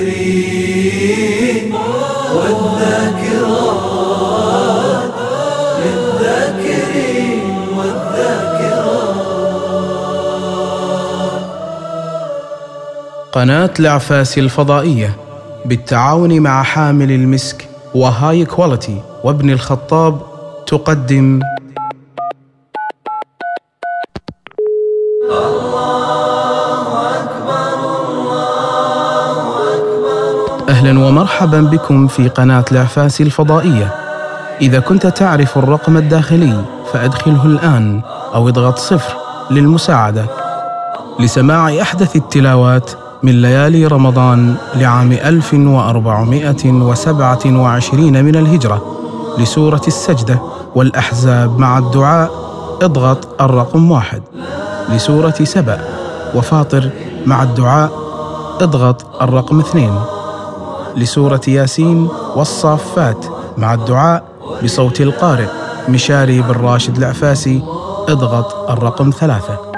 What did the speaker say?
للذاكرين والذاكرات للذاكرين والذاكرات قناة العفاسي الفضائية بالتعاون مع حامل المسك وهاي كواليتي وابن الخطاب تقدم. أهلا ومرحبا بكم في قناة العفاس الفضائية. إذا كنت تعرف الرقم الداخلي فأدخله الآن أو اضغط صفر للمساعدة. لسماع أحدث التلاوات من ليالي رمضان لعام 1427 من الهجرة لسورة السجدة والأحزاب مع الدعاء اضغط الرقم واحد. لسورة سبأ وفاطر مع الدعاء اضغط الرقم اثنين. لسورة ياسين والصافات مع الدعاء بصوت القارئ مشاري بن راشد العفاسي اضغط الرقم ثلاثة.